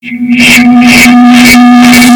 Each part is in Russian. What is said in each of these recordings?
他现在效力于意大。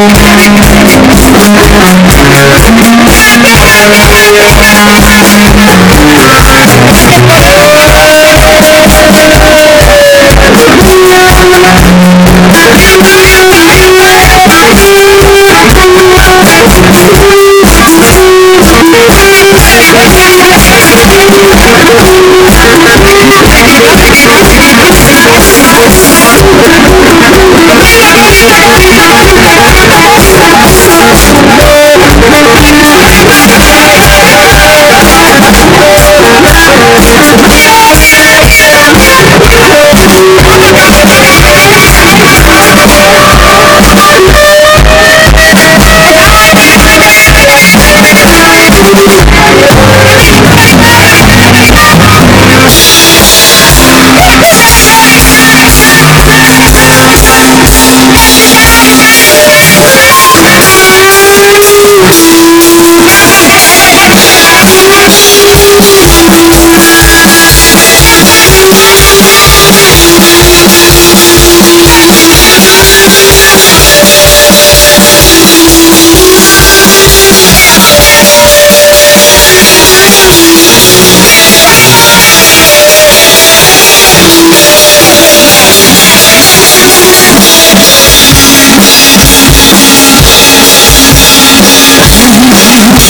Thank you.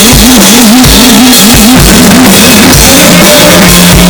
Oh, my God.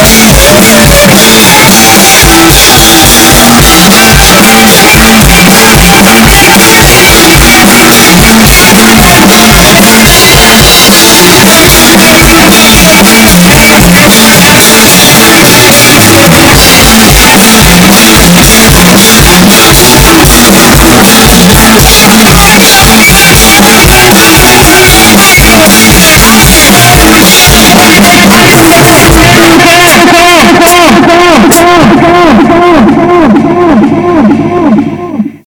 esta